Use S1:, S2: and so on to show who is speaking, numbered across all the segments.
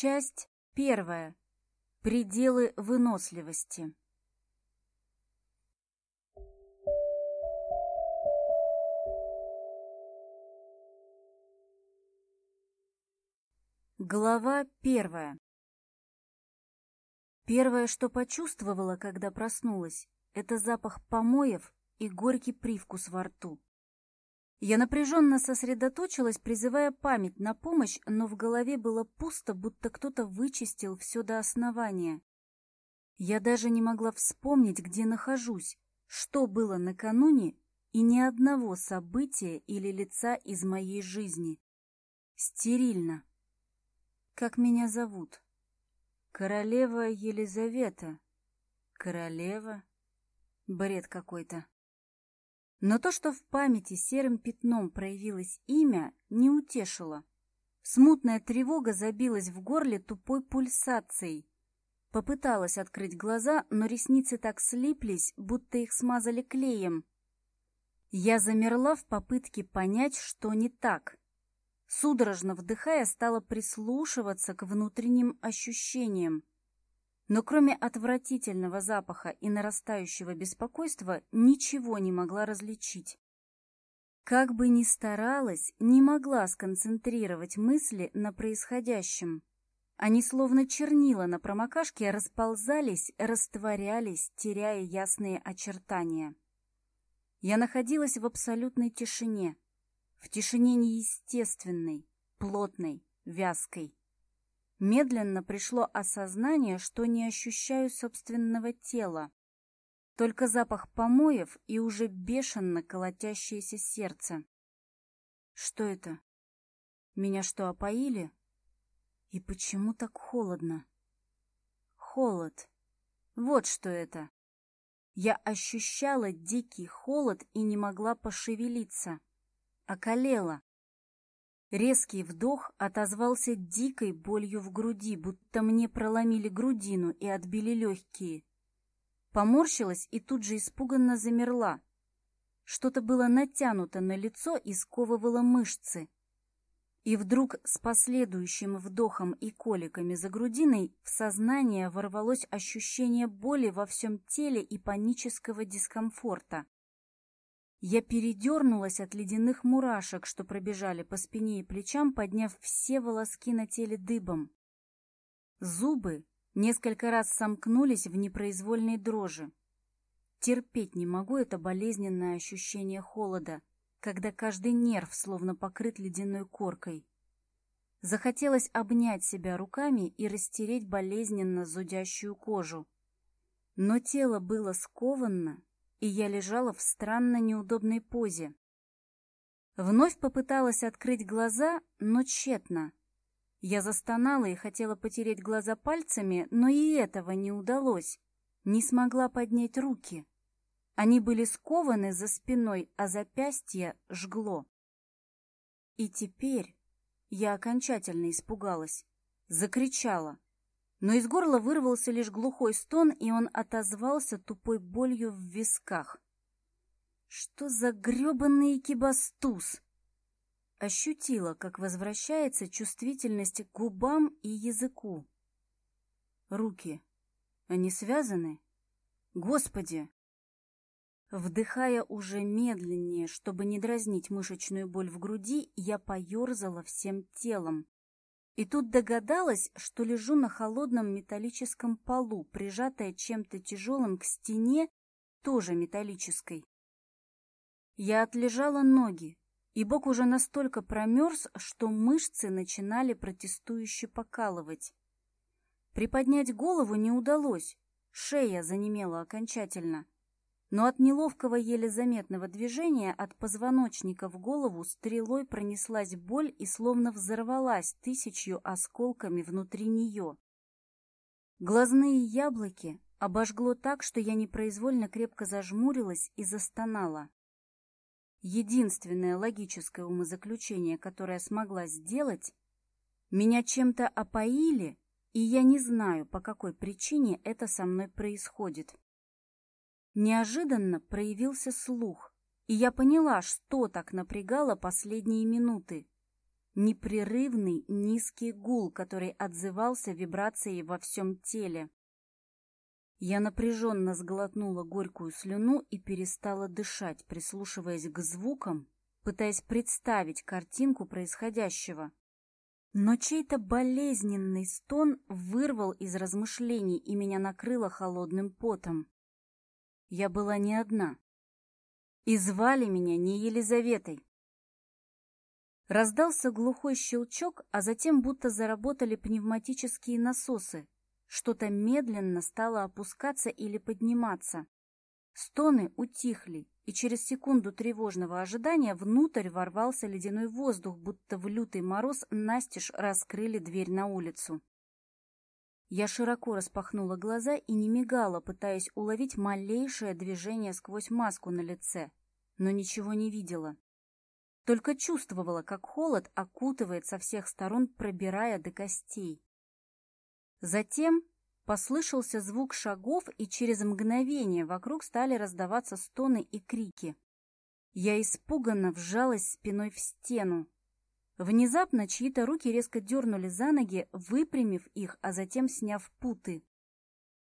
S1: Часть первая. Пределы выносливости. Глава первая. Первое, что почувствовала, когда проснулась, это запах помоев и горький привкус во рту. Я напряженно сосредоточилась, призывая память на помощь, но в голове было пусто, будто кто-то вычистил все до основания. Я даже не могла вспомнить, где нахожусь, что было накануне и ни одного события или лица из моей жизни. Стерильно. Как меня зовут? Королева Елизавета. Королева? Бред какой-то. Но то, что в памяти серым пятном проявилось имя, не утешило. Смутная тревога забилась в горле тупой пульсацией. Попыталась открыть глаза, но ресницы так слиплись, будто их смазали клеем. Я замерла в попытке понять, что не так. Судорожно вдыхая, стала прислушиваться к внутренним ощущениям. Но кроме отвратительного запаха и нарастающего беспокойства ничего не могла различить. Как бы ни старалась, не могла сконцентрировать мысли на происходящем. Они словно чернила на промокашке расползались, растворялись, теряя ясные очертания. Я находилась в абсолютной тишине, в тишине неестественной, плотной, вязкой медленно пришло осознание, что не ощущаю собственного тела. Только запах помоев и уже бешено колотящееся сердце. Что это? Меня что, опоили? И почему так холодно? Холод. Вот что это. Я ощущала дикий холод и не могла пошевелиться. Околела. Резкий вдох отозвался дикой болью в груди, будто мне проломили грудину и отбили легкие. Поморщилась и тут же испуганно замерла. Что-то было натянуто на лицо и сковывало мышцы. И вдруг с последующим вдохом и коликами за грудиной в сознание ворвалось ощущение боли во всем теле и панического дискомфорта. Я передернулась от ледяных мурашек, что пробежали по спине и плечам, подняв все волоски на теле дыбом. Зубы несколько раз сомкнулись в непроизвольной дрожи. Терпеть не могу это болезненное ощущение холода, когда каждый нерв словно покрыт ледяной коркой. Захотелось обнять себя руками и растереть болезненно зудящую кожу. Но тело было скованно и я лежала в странно неудобной позе. Вновь попыталась открыть глаза, но тщетно. Я застонала и хотела потереть глаза пальцами, но и этого не удалось. Не смогла поднять руки. Они были скованы за спиной, а запястье жгло. И теперь я окончательно испугалась. Закричала но из горла вырвался лишь глухой стон, и он отозвался тупой болью в висках. «Что за грёбаный кибастуз?» Ощутила, как возвращается чувствительность к губам и языку. Руки. Они связаны? Господи! Вдыхая уже медленнее, чтобы не дразнить мышечную боль в груди, я поерзала всем телом. И тут догадалась, что лежу на холодном металлическом полу, прижатая чем-то тяжелым к стене, тоже металлической. Я отлежала ноги, и бок уже настолько промерз, что мышцы начинали протестующе покалывать. Приподнять голову не удалось, шея занемела окончательно — но от неловкого еле заметного движения от позвоночника в голову стрелой пронеслась боль и словно взорвалась тысячью осколками внутри нее. Глазные яблоки обожгло так, что я непроизвольно крепко зажмурилась и застонала. Единственное логическое умозаключение, которое смогла сделать, меня чем-то опоили, и я не знаю, по какой причине это со мной происходит. Неожиданно проявился слух, и я поняла, что так напрягало последние минуты. Непрерывный низкий гул, который отзывался вибрацией во всем теле. Я напряженно сглотнула горькую слюну и перестала дышать, прислушиваясь к звукам, пытаясь представить картинку происходящего. Но чей-то болезненный стон вырвал из размышлений и меня накрыло холодным потом я была не одна. И звали меня не Елизаветой. Раздался глухой щелчок, а затем будто заработали пневматические насосы. Что-то медленно стало опускаться или подниматься. Стоны утихли, и через секунду тревожного ожидания внутрь ворвался ледяной воздух, будто в лютый мороз настежь раскрыли дверь на улицу. Я широко распахнула глаза и не мигала, пытаясь уловить малейшее движение сквозь маску на лице, но ничего не видела. Только чувствовала, как холод окутывает со всех сторон, пробирая до костей. Затем послышался звук шагов, и через мгновение вокруг стали раздаваться стоны и крики. Я испуганно вжалась спиной в стену, Внезапно чьи-то руки резко дернули за ноги, выпрямив их, а затем сняв путы.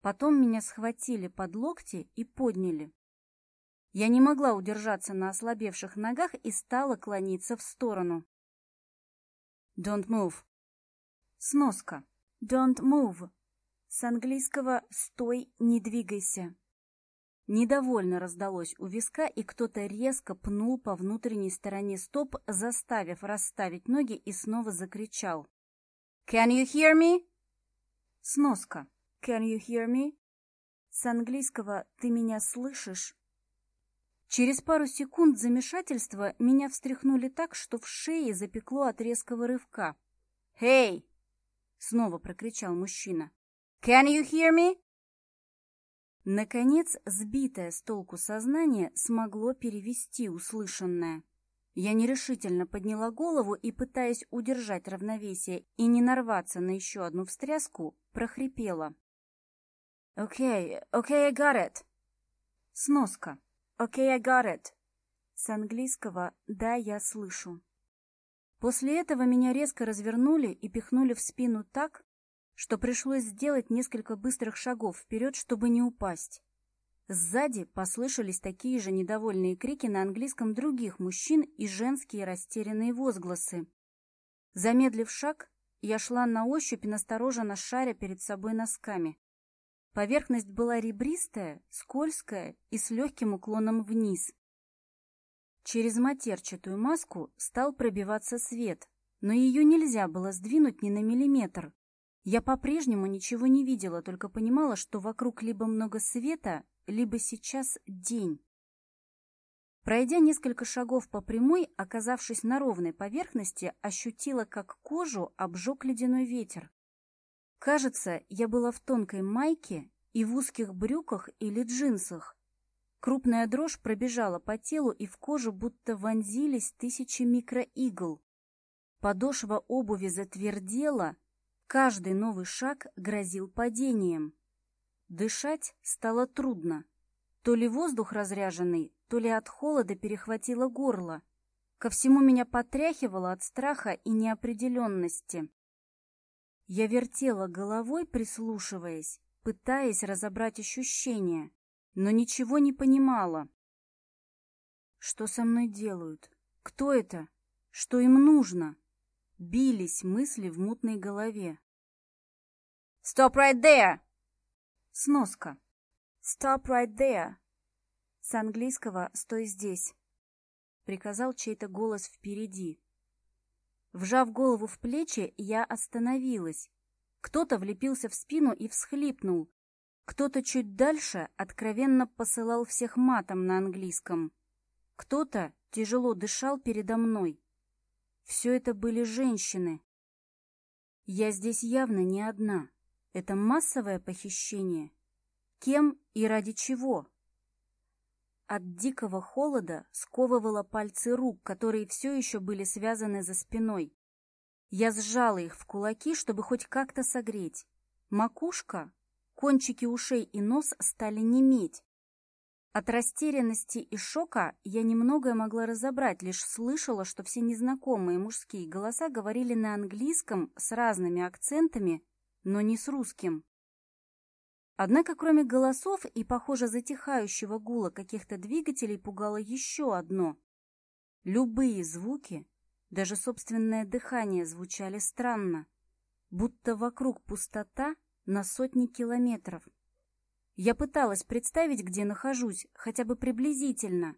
S1: Потом меня схватили под локти и подняли. Я не могла удержаться на ослабевших ногах и стала клониться в сторону. Don't move. Сноска. Don't move. С английского «стой, не двигайся». Недовольно раздалось у виска, и кто-то резко пнул по внутренней стороне стоп, заставив расставить ноги и снова закричал. «Can you hear me?» Сноска. «Can you hear me?» С английского «ты меня слышишь?» Через пару секунд замешательства меня встряхнули так, что в шее запекло от резкого рывка. «Hey!» — снова прокричал мужчина. «Can you hear me?» Наконец, сбитое с толку сознание смогло перевести услышанное. Я нерешительно подняла голову и, пытаясь удержать равновесие и не нарваться на еще одну встряску, прохрипела. «Окей, окей, I it!» Сноска. «Окей, okay, it!» С английского «Да, я слышу». После этого меня резко развернули и пихнули в спину так, что пришлось сделать несколько быстрых шагов вперед, чтобы не упасть. Сзади послышались такие же недовольные крики на английском других мужчин и женские растерянные возгласы. Замедлив шаг, я шла на ощупь и настороженно шаря перед собой носками. Поверхность была ребристая, скользкая и с легким уклоном вниз. Через матерчатую маску стал пробиваться свет, но ее нельзя было сдвинуть ни на миллиметр. Я по-прежнему ничего не видела, только понимала, что вокруг либо много света, либо сейчас день. Пройдя несколько шагов по прямой, оказавшись на ровной поверхности, ощутила, как кожу обжег ледяной ветер. Кажется, я была в тонкой майке и в узких брюках или джинсах. Крупная дрожь пробежала по телу, и в кожу будто вонзились тысячи микроигл. Подошва обуви затвердела, Каждый новый шаг грозил падением. Дышать стало трудно. То ли воздух разряженный, то ли от холода перехватило горло. Ко всему меня потряхивало от страха и неопределенности. Я вертела головой, прислушиваясь, пытаясь разобрать ощущения, но ничего не понимала. Что со мной делают? Кто это? Что им нужно? бились мысли в мутной голове. «Stop right there!» Сноска. «Stop right there!» С английского «стой здесь!» Приказал чей-то голос впереди. Вжав голову в плечи, я остановилась. Кто-то влепился в спину и всхлипнул. Кто-то чуть дальше откровенно посылал всех матом на английском. Кто-то тяжело дышал передо мной. Все это были женщины. Я здесь явно не одна. Это массовое похищение. Кем и ради чего? От дикого холода сковывало пальцы рук, которые все еще были связаны за спиной. Я сжала их в кулаки, чтобы хоть как-то согреть. Макушка, кончики ушей и нос стали неметь. От растерянности и шока я немногое могла разобрать, лишь слышала, что все незнакомые мужские голоса говорили на английском с разными акцентами, но не с русским. Однако кроме голосов и, похоже, затихающего гула каких-то двигателей пугало еще одно. Любые звуки, даже собственное дыхание звучали странно, будто вокруг пустота на сотни километров. Я пыталась представить, где нахожусь, хотя бы приблизительно,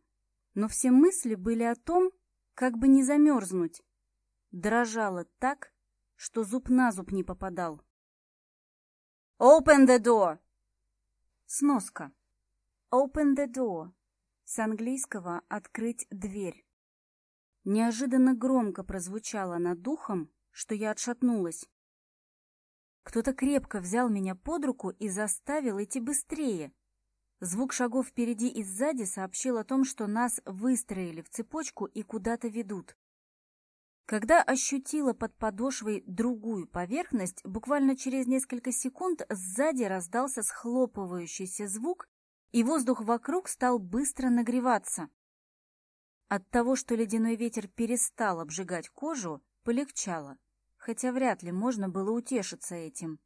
S1: но все мысли были о том, как бы не замерзнуть. Дрожало так, что зуб на зуб не попадал. «Open the door!» Сноска. «Open the door» с английского «открыть дверь». Неожиданно громко прозвучало над духом, что я отшатнулась. Кто-то крепко взял меня под руку и заставил идти быстрее. Звук шагов впереди и сзади сообщил о том, что нас выстроили в цепочку и куда-то ведут. Когда ощутила под подошвой другую поверхность, буквально через несколько секунд сзади раздался схлопывающийся звук, и воздух вокруг стал быстро нагреваться. От того, что ледяной ветер перестал обжигать кожу, полегчало хотя вряд ли можно было утешиться этим.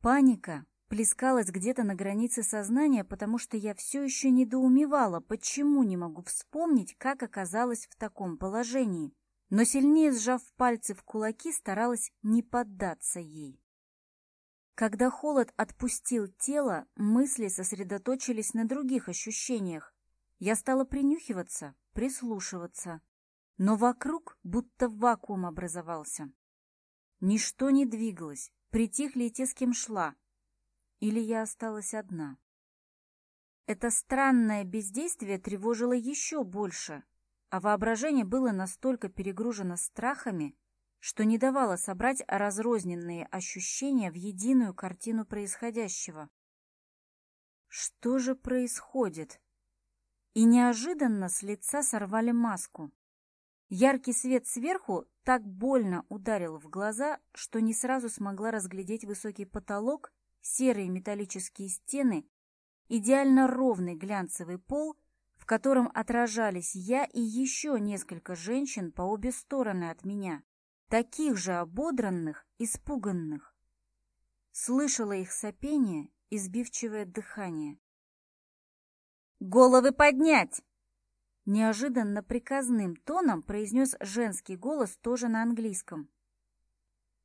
S1: Паника плескалась где-то на границе сознания, потому что я все еще недоумевала, почему не могу вспомнить, как оказалась в таком положении. Но сильнее сжав пальцы в кулаки, старалась не поддаться ей. Когда холод отпустил тело, мысли сосредоточились на других ощущениях. Я стала принюхиваться, прислушиваться. Но вокруг будто вакуум образовался. Ничто не двигалось, притихли и те, с кем шла. Или я осталась одна. Это странное бездействие тревожило еще больше, а воображение было настолько перегружено страхами, что не давало собрать разрозненные ощущения в единую картину происходящего. Что же происходит? И неожиданно с лица сорвали маску. Яркий свет сверху так больно ударил в глаза, что не сразу смогла разглядеть высокий потолок, серые металлические стены, идеально ровный глянцевый пол, в котором отражались я и еще несколько женщин по обе стороны от меня, таких же ободранных, испуганных. Слышала их сопение, избивчивое дыхание. «Головы поднять!» неожиданно приказным тоном произнес женский голос тоже на английском.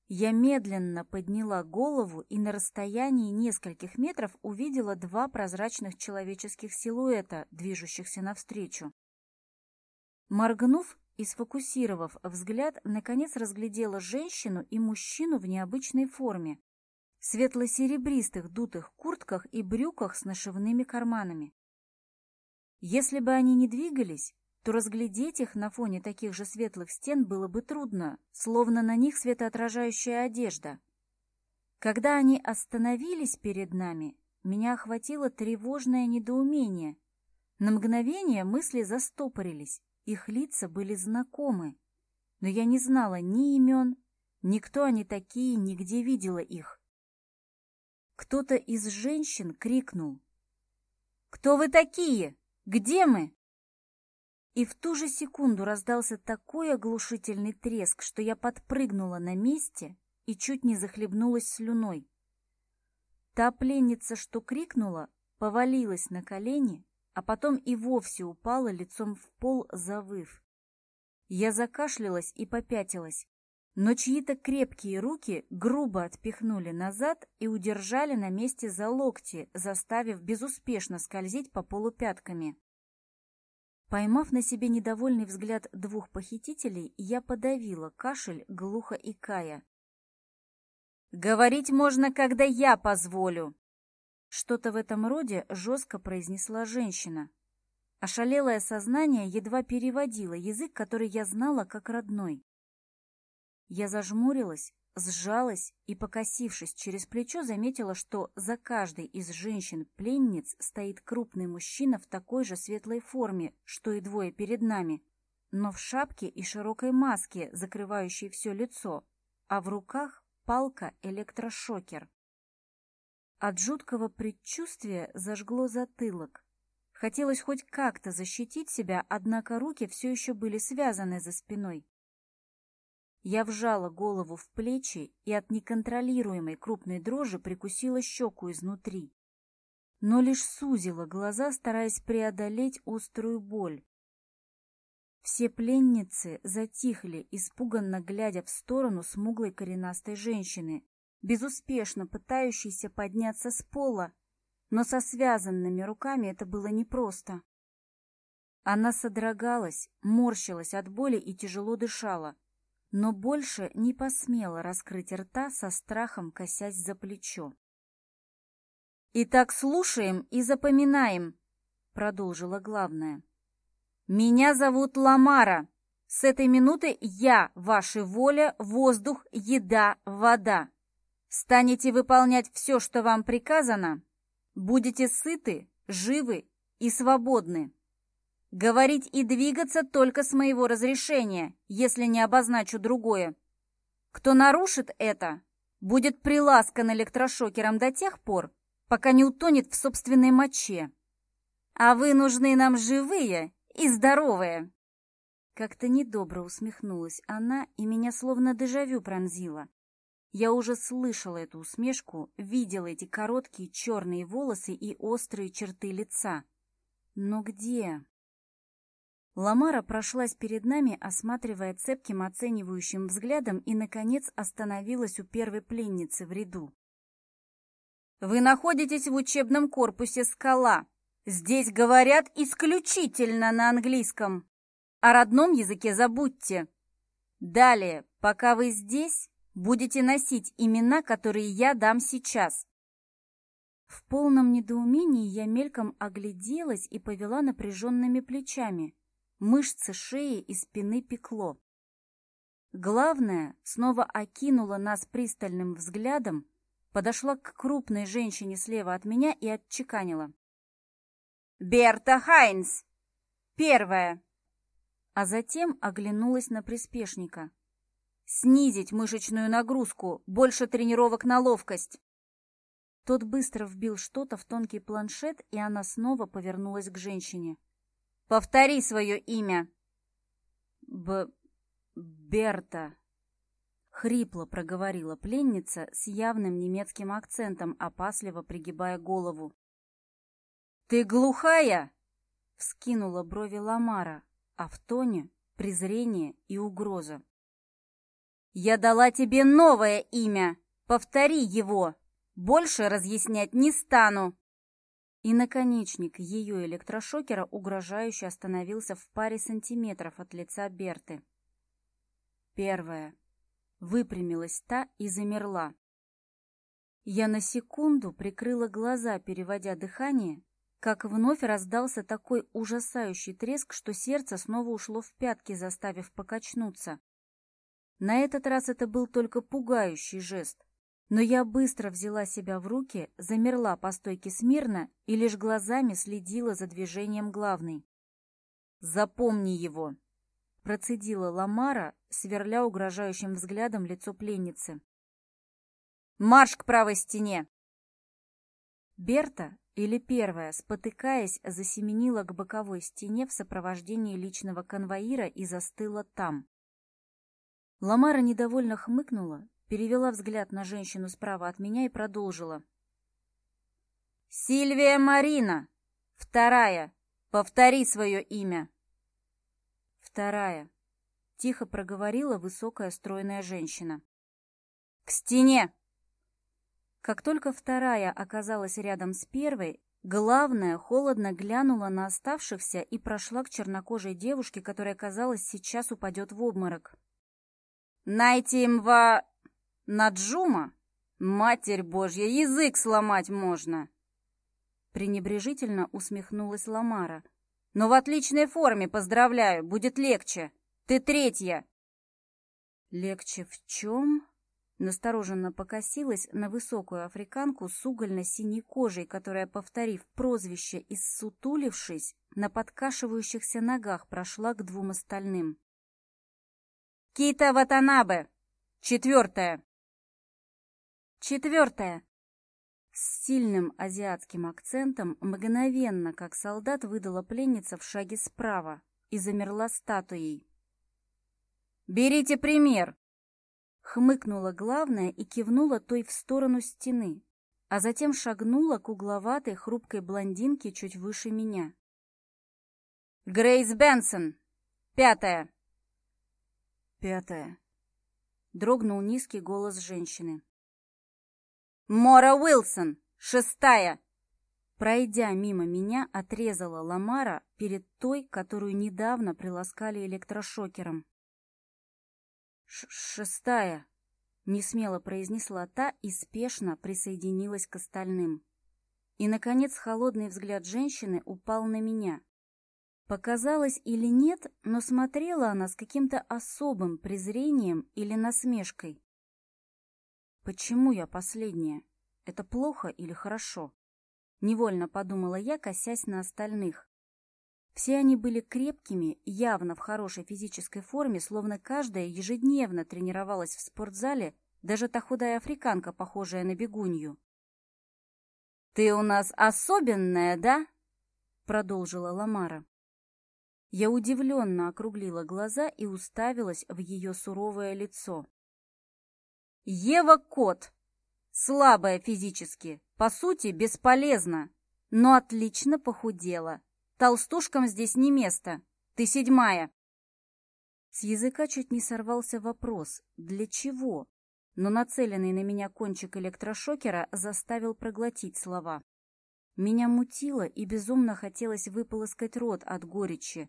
S1: Я медленно подняла голову и на расстоянии нескольких метров увидела два прозрачных человеческих силуэта, движущихся навстречу. Моргнув и сфокусировав взгляд, наконец разглядела женщину и мужчину в необычной форме, светло-серебристых дутых куртках и брюках с нашивными карманами. Если бы они не двигались, то разглядеть их на фоне таких же светлых стен было бы трудно, словно на них светоотражающая одежда. Когда они остановились перед нами, меня охватило тревожное недоумение. На мгновение мысли застопорились, их лица были знакомы, но я не знала ни имен, никто они такие, нигде видела их. Кто-то из женщин крикнул. «Кто вы такие?» Где мы?» И в ту же секунду раздался такой оглушительный треск, что я подпрыгнула на месте и чуть не захлебнулась слюной. Та пленница, что крикнула, повалилась на колени, а потом и вовсе упала лицом в пол, завыв. Я закашлялась и попятилась, но чьи-то крепкие руки грубо отпихнули назад и удержали на месте за локти, заставив безуспешно скользить по полу пятками. Поймав на себе недовольный взгляд двух похитителей, я подавила кашель, глухо икая. «Говорить можно, когда я позволю!» Что-то в этом роде жестко произнесла женщина. Ошалелое сознание едва переводило язык, который я знала как родной. Я зажмурилась, сжалась и, покосившись через плечо, заметила, что за каждой из женщин-пленниц стоит крупный мужчина в такой же светлой форме, что и двое перед нами, но в шапке и широкой маске, закрывающей все лицо, а в руках палка-электрошокер. От жуткого предчувствия зажгло затылок. Хотелось хоть как-то защитить себя, однако руки все еще были связаны за спиной. Я вжала голову в плечи и от неконтролируемой крупной дрожи прикусила щеку изнутри. Но лишь сузила глаза, стараясь преодолеть острую боль. Все пленницы затихли, испуганно глядя в сторону смуглой коренастой женщины, безуспешно пытающейся подняться с пола, но со связанными руками это было непросто. Она содрогалась, морщилась от боли и тяжело дышала, но больше не посмела раскрыть рта со страхом, косясь за плечо. «Итак, слушаем и запоминаем», — продолжила главная. «Меня зовут Ламара. С этой минуты я, ваша воля, воздух, еда, вода. Станете выполнять все, что вам приказано, будете сыты, живы и свободны». Говорить и двигаться только с моего разрешения, если не обозначу другое. Кто нарушит это, будет приласкан электрошокером до тех пор, пока не утонет в собственной моче. А вы нужны нам живые и здоровые. Как-то недобро усмехнулась она, и меня словно дежавю пронзила. Я уже слышала эту усмешку, видела эти короткие черные волосы и острые черты лица. Но где? Ламара прошлась перед нами, осматривая цепким оценивающим взглядом и, наконец, остановилась у первой пленницы в ряду. «Вы находитесь в учебном корпусе «Скала». Здесь говорят исключительно на английском. О родном языке забудьте. Далее, пока вы здесь, будете носить имена, которые я дам сейчас». В полном недоумении я мельком огляделась и повела напряженными плечами – Мышцы шеи и спины пекло. Главное, снова окинула нас пристальным взглядом, подошла к крупной женщине слева от меня и отчеканила. «Берта Хайнс! Первая!» А затем оглянулась на приспешника. «Снизить мышечную нагрузку, больше тренировок на ловкость!» Тот быстро вбил что-то в тонкий планшет, и она снова повернулась к женщине. Повтори свое имя!» «Б... Берта!» Хрипло проговорила пленница с явным немецким акцентом, опасливо пригибая голову. «Ты глухая?» — вскинула брови Ламара, а в тоне презрение и угроза. «Я дала тебе новое имя! Повтори его! Больше разъяснять не стану!» и наконечник ее электрошокера угрожающе остановился в паре сантиметров от лица Берты. Первое. Выпрямилась та и замерла. Я на секунду прикрыла глаза, переводя дыхание, как вновь раздался такой ужасающий треск, что сердце снова ушло в пятки, заставив покачнуться. На этот раз это был только пугающий жест — но я быстро взяла себя в руки, замерла по стойке смирно и лишь глазами следила за движением главной. «Запомни его!» — процедила Ламара, сверля угрожающим взглядом лицо пленницы. «Марш к правой стене!» Берта, или первая, спотыкаясь, засеменила к боковой стене в сопровождении личного конвоира и застыла там. Ламара недовольно хмыкнула, перевела взгляд на женщину справа от меня и продолжила. «Сильвия Марина! Вторая! Повтори свое имя!» «Вторая!» — тихо проговорила высокая стройная женщина. «К стене!» Как только вторая оказалась рядом с первой, главная холодно глянула на оставшихся и прошла к чернокожей девушке, которая, казалось, сейчас упадет в обморок. "Найти им во...» Наджума? Матерь Божья, язык сломать можно!» Пренебрежительно усмехнулась Ламара. «Но в отличной форме, поздравляю, будет легче. Ты третья!» «Легче в чем?» Настороженно покосилась на высокую африканку с угольно-синей кожей, которая, повторив прозвище и ссутулившись, на подкашивающихся ногах прошла к двум остальным. «Кита Ватанабе! Четвертая!» Четвертое. С сильным азиатским акцентом мгновенно, как солдат, выдала пленница в шаге справа и замерла статуей. «Берите пример!» Хмыкнула главная и кивнула той в сторону стены, а затем шагнула к угловатой хрупкой блондинке чуть выше меня. «Грейс Бенсон! Пятая!»
S2: «Пятая!»
S1: — дрогнул низкий голос женщины. Мора Уилсон, шестая!» Пройдя мимо меня, отрезала Ламара перед той, которую недавно приласкали электрошокером. Ш «Шестая!» — несмело произнесла та и спешно присоединилась к остальным. И, наконец, холодный взгляд женщины упал на меня. Показалось или нет, но смотрела она с каким-то особым презрением или насмешкой. Почему я последняя? Это плохо или хорошо? Невольно подумала я, косясь на остальных. Все они были крепкими, явно в хорошей физической форме, словно каждая ежедневно тренировалась в спортзале, даже та худая африканка, похожая на бегунью. «Ты у нас особенная, да?» — продолжила Ламара. Я удивленно округлила глаза и уставилась в ее суровое лицо. Ева Кот. Слабая физически, по сути, бесполезна, но отлично похудела. Толстушкам здесь не место. Ты седьмая. С языка чуть не сорвался вопрос «Для чего?», но нацеленный на меня кончик электрошокера заставил проглотить слова. Меня мутило и безумно хотелось выполоскать рот от горечи,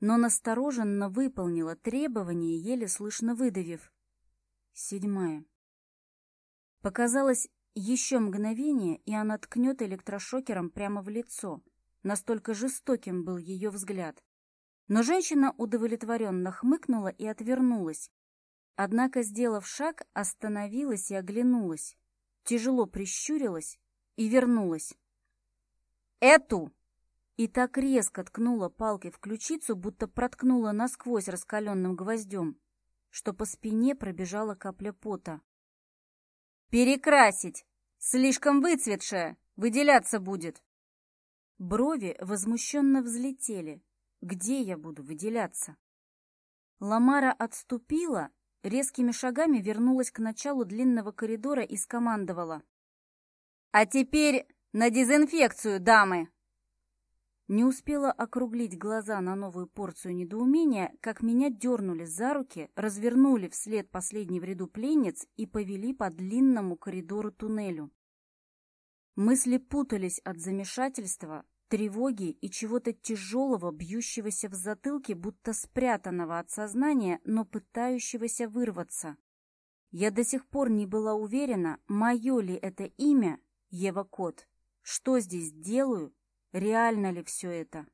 S1: но настороженно выполнила требование, еле слышно выдавив. Седьмая. Показалось еще мгновение, и она ткнет электрошокером прямо в лицо. Настолько жестоким был ее взгляд. Но женщина удовлетворенно хмыкнула и отвернулась. Однако, сделав шаг, остановилась и оглянулась. Тяжело прищурилась и вернулась. «Эту!» И так резко ткнула палкой в ключицу, будто проткнула насквозь раскаленным гвоздем что по спине пробежала капля пота. «Перекрасить! Слишком выцветшая! Выделяться будет!» Брови возмущенно взлетели. «Где я буду выделяться?» Ламара отступила, резкими шагами вернулась к началу длинного коридора и скомандовала. «А теперь на дезинфекцию, дамы!» Не успела округлить глаза на новую порцию недоумения, как меня дернули за руки, развернули вслед последний в ряду пленниц и повели по длинному коридору-туннелю. Мысли путались от замешательства, тревоги и чего-то тяжелого, бьющегося в затылке, будто спрятанного от сознания, но пытающегося вырваться. Я до сих пор не была уверена, мое ли это имя, Ева Кот, что здесь делаю реально ли все это?